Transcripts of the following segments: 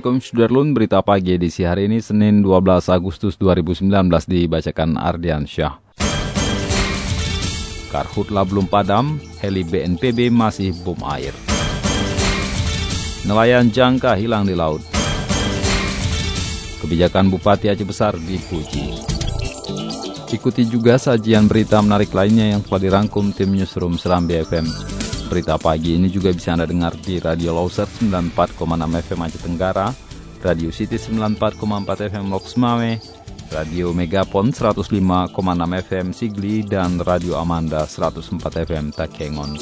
Assalamualaikum Sudarlun, berita pagi edisi hari ini Senin 12 Agustus 2019 dibacakan Ardian Syah. Karhutla belum padam, heli BNPB masih bom air. Nelayan jangka hilang di laut. Kebijakan Bupati Aceh Besar dipuji. Ikuti juga sajian berita menarik lainnya yang telah dirangkum tim Newsroom Seram BFM. Berita pagi ini juga bisa Anda dengar di Radio Loser 94,6 FM Aceh Tenggara, Radio City 94,4 FM Loks Mame, Radio Megapon 105,6 FM Sigli, dan Radio Amanda 104 FM Takengon.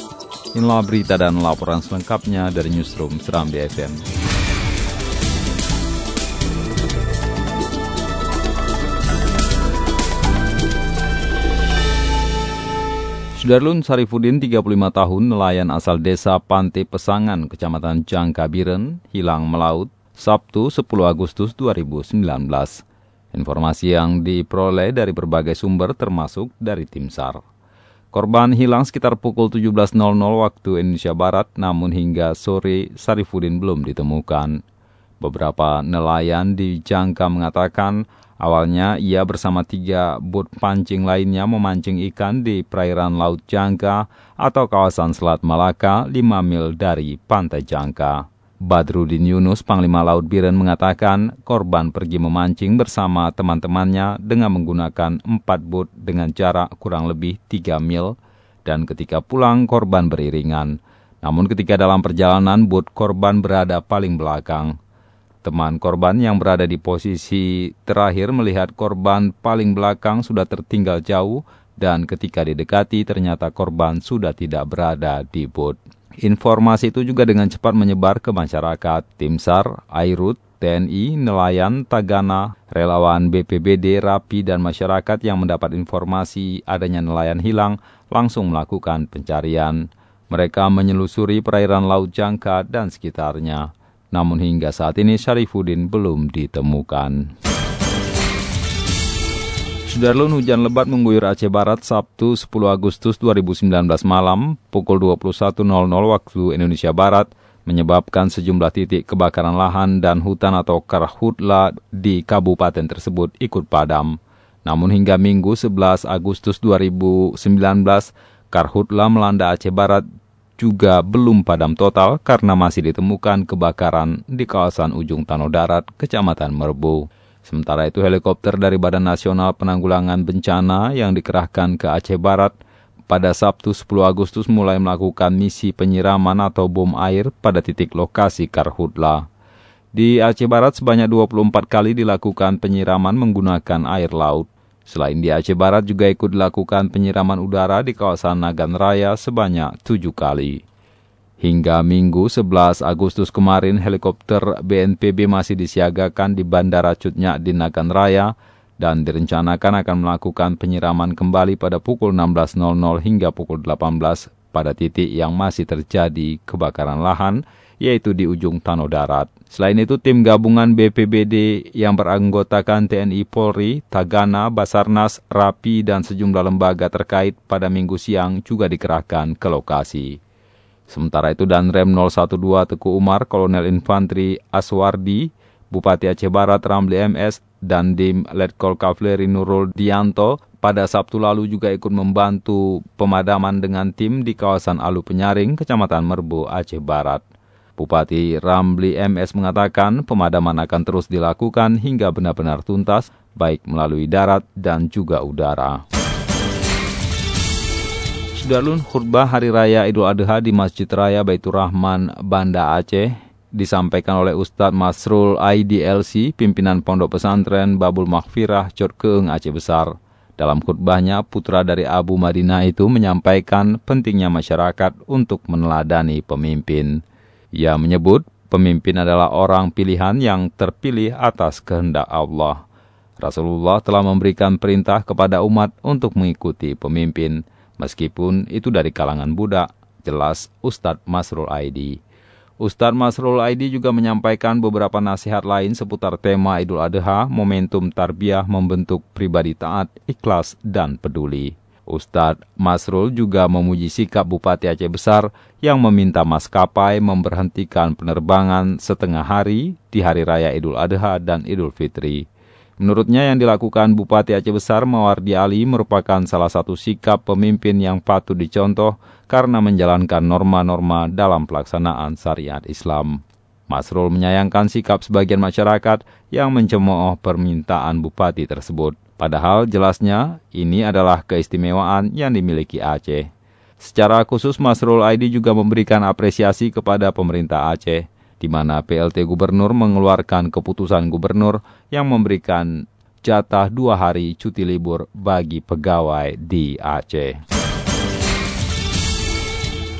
Inilah berita dan laporan selengkapnya dari Newsroom Seram BFM. Sudarlun Sarifudin, 35 tahun, nelayan asal desa Pantai Pesangan, Kecamatan Jangkabiren, hilang melaut Sabtu 10 Agustus 2019. Informasi yang diperoleh dari berbagai sumber termasuk dari tim SAR. Korban hilang sekitar pukul 17.00 waktu Indonesia Barat, namun hingga sore Sarifudin belum ditemukan. Beberapa nelayan di Jangka mengatakan Awalnya ia bersama tiga bot pancing lainnya memancing ikan di perairan Laut Jangka atau kawasan Selat Malaka 5 mil dari Pantai Jangka. Badrudin Yunus, Panglima Laut Biren mengatakan korban pergi memancing bersama teman-temannya dengan menggunakan empat bot dengan jarak kurang lebih 3 mil dan ketika pulang korban beriringan. Namun ketika dalam perjalanan bot korban berada paling belakang. Teman korban yang berada di posisi terakhir melihat korban paling belakang sudah tertinggal jauh dan ketika didekati ternyata korban sudah tidak berada di bot. Informasi itu juga dengan cepat menyebar ke masyarakat. Tim SAR, Airut, TNI, nelayan, Tagana, relawan BPBD, Rapi, dan masyarakat yang mendapat informasi adanya nelayan hilang langsung melakukan pencarian. Mereka menyelusuri perairan Laut Jangka dan sekitarnya. Namun hingga saat ini Syarifuddin belum ditemukan. Sudarlun hujan lebat mengguyur Aceh Barat Sabtu 10 Agustus 2019 malam pukul 21.00 waktu Indonesia Barat menyebabkan sejumlah titik kebakaran lahan dan hutan atau karhutla di kabupaten tersebut ikut padam. Namun hingga Minggu 11 Agustus 2019, karhutla melanda Aceh Barat juga belum padam total karena masih ditemukan kebakaran di kawasan ujung Tanah Darat, Kecamatan Merbu. Sementara itu helikopter dari Badan Nasional Penanggulangan Bencana yang dikerahkan ke Aceh Barat pada Sabtu 10 Agustus mulai melakukan misi penyiraman atau bom air pada titik lokasi Karhutla. Di Aceh Barat sebanyak 24 kali dilakukan penyiraman menggunakan air laut. Selain di Aceh Barat juga ikut dilakukan penyiraman udara di kawasan Nagan Raya sebanyak tujuh kali. Hingga Minggu 11 Agustus kemarin, helikopter BNPB masih disiagakan di Bandara Cutnya di Nagan Raya dan direncanakan akan melakukan penyiraman kembali pada pukul 16.00 hingga pukul 18 pada titik yang masih terjadi kebakaran lahan, yaitu di ujung Tanah Darat. Selain itu, tim gabungan BPBD yang beranggotakan TNI Polri, Tagana, Basarnas, Rapi, dan sejumlah lembaga terkait pada minggu siang juga dikerahkan ke lokasi. Sementara itu Danrem 012 Teku Umar, Kolonel Infantri Aswardi, Bupati Aceh Barat Ramli MS, dan Dim Letkol Kavleri Nurul Dianto pada Sabtu lalu juga ikut membantu pemadaman dengan tim di kawasan Alu Penyaring, Kecamatan Merbu, Aceh Barat. Bupati Ramli MS mengatakan pemadaman akan terus dilakukan hingga benar-benar tuntas, baik melalui darat dan juga udara. Sudarlun khutbah Hari Raya Idul Adha di Masjid Raya Baitur Rahman, Banda Aceh, disampaikan oleh Ustadz Masrul IDLC, pimpinan Pondok Pesantren Babul Maghfirah, Cot Keeng Aceh Besar. Dalam khutbahnya, putra dari Abu Madinah itu menyampaikan pentingnya masyarakat untuk meneladani pemimpin. Ia menyebut pemimpin adalah orang pilihan yang terpilih atas kehendak Allah. Rasulullah telah memberikan perintah kepada umat untuk mengikuti pemimpin, meskipun itu dari kalangan budak, jelas Ustadz Masrul Aidi. Ustadz Masrul Aidi juga menyampaikan beberapa nasihat lain seputar tema Idul Adha, momentum tarbiyah membentuk pribadi taat, ikhlas, dan peduli. Ustadz Masrul juga memuji sikap Bupati Aceh Besar yang meminta maskapai memberhentikan penerbangan setengah hari di Hari Raya Idul Adha dan Idul Fitri. Menurutnya yang dilakukan Bupati Aceh Besar Mawardi Ali merupakan salah satu sikap pemimpin yang patut dicontoh karena menjalankan norma-norma dalam pelaksanaan syariat Islam. Masrul menyayangkan sikap sebagian masyarakat yang mencemooh permintaan Bupati tersebut. Padahal jelasnya ini adalah keistimewaan yang dimiliki Aceh. Secara khusus Masrul Aidi juga memberikan apresiasi kepada pemerintah Aceh di mana PLT Gubernur mengeluarkan keputusan Gubernur yang memberikan jatah dua hari cuti libur bagi pegawai di Aceh.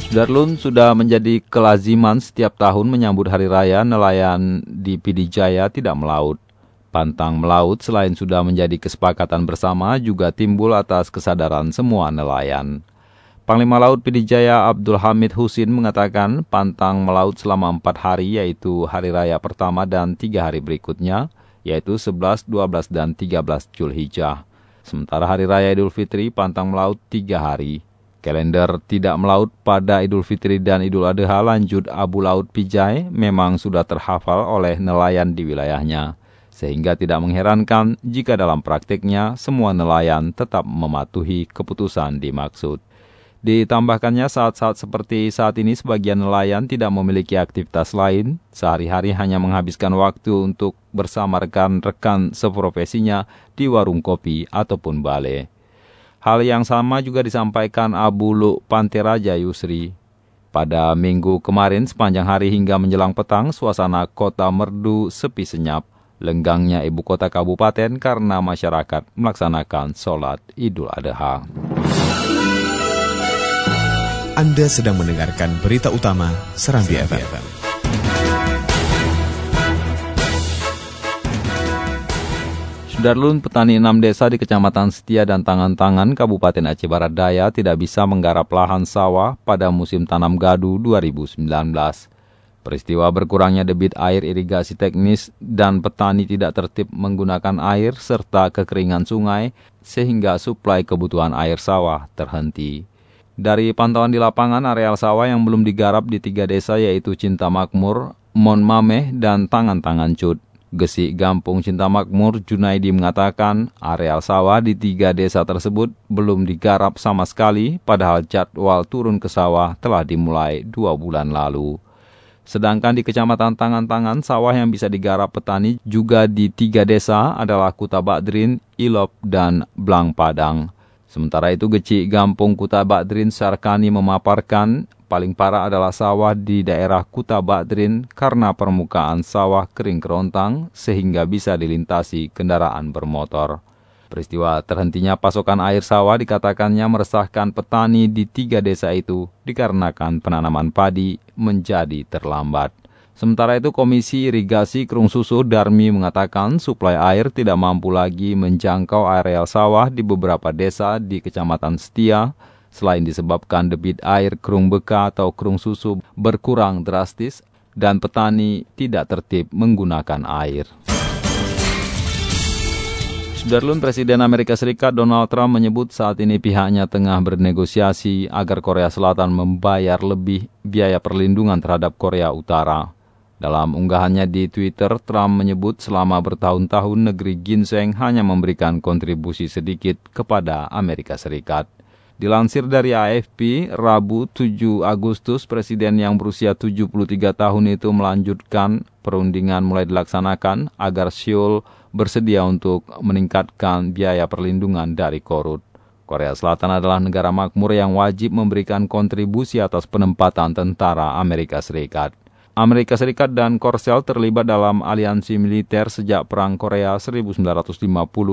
Darlun sudah menjadi kelaziman setiap tahun menyambut hari raya nelayan di Pidijaya tidak melaut. Pantang melaut selain sudah menjadi kesepakatan bersama juga timbul atas kesadaran semua nelayan. Panglima Laut Pidijaya Abdul Hamid Husin mengatakan pantang melaut selama empat hari yaitu hari raya pertama dan tiga hari berikutnya yaitu 11, 12, dan 13 Julhijjah. Sementara hari raya Idul Fitri pantang melaut tiga hari. Kalender tidak melaut pada Idul Fitri dan Idul Adha lanjut Abu Laut Pijai memang sudah terhafal oleh nelayan di wilayahnya. Sehingga tidak mengherankan jika dalam praktiknya semua nelayan tetap mematuhi keputusan dimaksud. Ditambahkannya saat-saat seperti saat ini sebagian nelayan tidak memiliki aktivitas lain, sehari-hari hanya menghabiskan waktu untuk bersama rekan-rekan seprofesinya di warung kopi ataupun bale. Hal yang sama juga disampaikan Abu Lu Panteraja Yusri. Pada minggu kemarin sepanjang hari hingga menjelang petang, suasana kota merdu sepi senyap. Lenggangnya ibu kota kabupaten karena masyarakat melaksanakan sholat idul adha. Anda sedang mendengarkan berita utama Serambi, FM. Sudarlun petani enam desa di Kecamatan Setia dan Tangan-Tangan, Kabupaten Aceh Barat Daya tidak bisa menggarap lahan sawah pada musim tanam gadu 2019. Peristiwa berkurangnya debit air irigasi teknis dan petani tidak tertib menggunakan air serta kekeringan sungai sehingga suplai kebutuhan air sawah terhenti. Dari pantauan di lapangan, areal sawah yang belum digarap di tiga desa yaitu Cinta Makmur, Mon Mameh, dan Tangan-Tangan Cut. Gesi Gampung Cinta Makmur, Junaidi mengatakan areal sawah di tiga desa tersebut belum digarap sama sekali, padahal jadwal turun ke sawah telah dimulai dua bulan lalu. Sedangkan di Kecamatan Tangan-Tangan, sawah yang bisa digarap petani juga di tiga desa adalah Kuta Badrin, Ilop, dan Blang Padang. Sementara itu Geci Gampung Kuta Badrin Sarkani memaparkan paling parah adalah sawah di daerah Kuta Badrin karena permukaan sawah kering kerontang sehingga bisa dilintasi kendaraan bermotor. Peristiwa terhentinya pasokan air sawah dikatakannya meresahkan petani di tiga desa itu dikarenakan penanaman padi menjadi terlambat. Sementara itu Komisi Irigasi Kerung Susu Darmi mengatakan suplai air tidak mampu lagi menjangkau areal sawah di beberapa desa di Kecamatan Setia, selain disebabkan debit air Kerung Beka atau Kerung Susu berkurang drastis dan petani tidak tertib menggunakan air. Sudarlun Presiden Amerika Serikat Donald Trump menyebut saat ini pihaknya tengah bernegosiasi agar Korea Selatan membayar lebih biaya perlindungan terhadap Korea Utara. Dalam unggahannya di Twitter, Trump menyebut selama bertahun-tahun negeri ginseng hanya memberikan kontribusi sedikit kepada Amerika Serikat. Dilansir dari AFP, Rabu 7 Agustus, Presiden yang berusia 73 tahun itu melanjutkan perundingan mulai dilaksanakan agar Seoul bersedia untuk meningkatkan biaya perlindungan dari korut. Korea Selatan adalah negara makmur yang wajib memberikan kontribusi atas penempatan tentara Amerika Serikat. Amerika Serikat dan Korsel terlibat dalam aliansi militer sejak Perang Korea 1950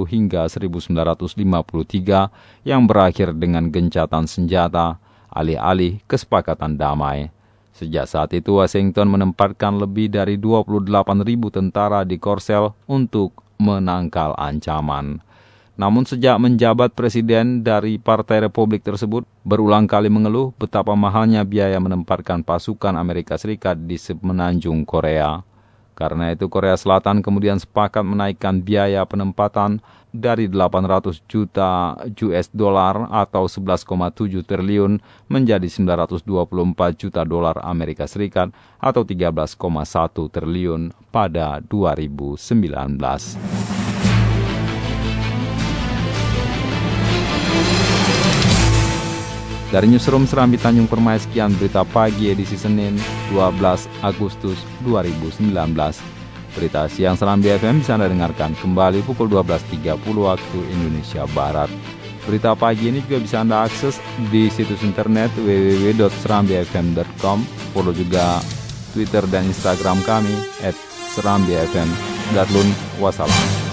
hingga 1953 yang berakhir dengan gencatan senjata, alih-alih kesepakatan damai. Sejak saat itu, Washington menempatkan lebih dari 28.000 tentara di Korsel untuk menangkal ancaman. Namun sejak menjabat presiden dari Partai Republik tersebut berulang kali mengeluh betapa mahalnya biaya menempatkan pasukan Amerika Serikat di semenanjung Korea. Karena itu Korea Selatan kemudian sepakat menaikkan biaya penempatan dari 800 juta US dollar atau 11,7 triliun menjadi 924 juta dolar Amerika Serikat atau 13,1 triliun pada 2019. Dari Newsroom Serambi Tanjung Permai sekian berita pagi edisi Senin 12 Agustus 2019. Berita siang Serambi FM bisa Anda dengarkan kembali pukul 12.30 waktu Indonesia Barat. Berita pagi ini juga bisa Anda akses di situs internet www.serambifm.com. Follow juga Twitter dan Instagram kami at serambifm. Datlun, wassalam.